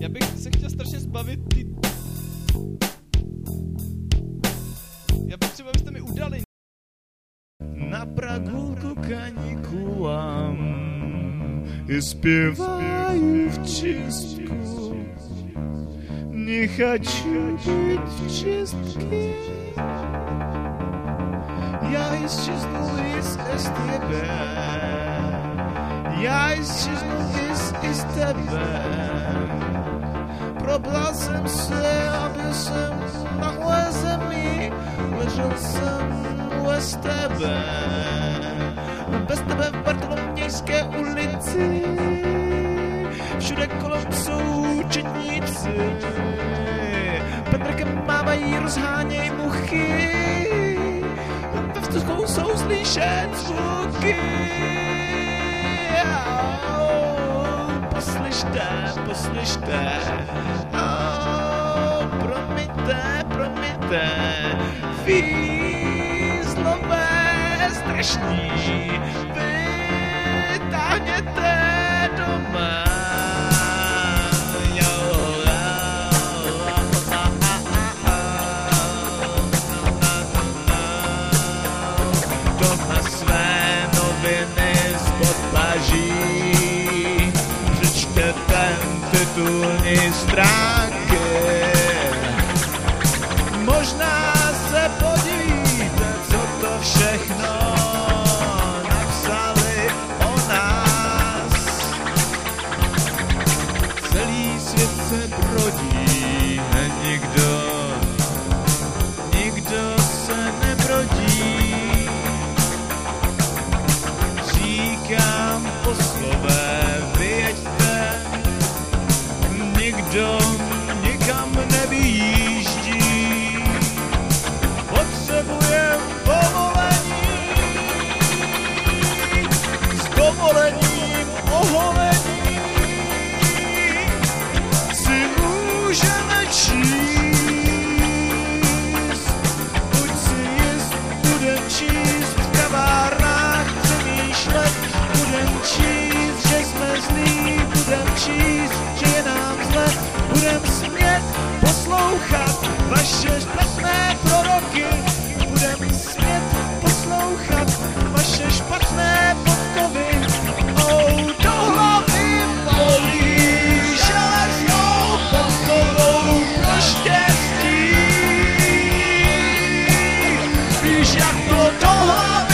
Já bych se chtěl strašně zbavit ty... Já potřebuji, abyste mi udali. Na Pragu ku kanikulám i zpěvají v Česku. Nechaču být v Česky. Já исчезну из СТБ. Já исчезну из СТБ. Probral jsem se, aby jsem na moje zemi ležel jsem u STB. Bez tebe v Bartolomějské ulici všude kolem jsou četníci. Pendrekem mávají, rozháněj muchy. Ve vzduchu jsou slyšet zvuky. Au, Poslyšte, poslyšte. Au, Promiňte, promiňte. Výzlové strašní. Vytáhněte doma. Titulní stránky. Možná se podívíte, co to všechno napsali o nás. Celý svět se brodí nikdo, nikdo se nebrodí. Říkám poslové, vyjeďte, poslouchat vaše špatné proroky, budem smět poslouchat vaše špatné podkovy. Oh, do hlavy bolí železnou podkovou pro štěstí. Víš, jak to do hlavy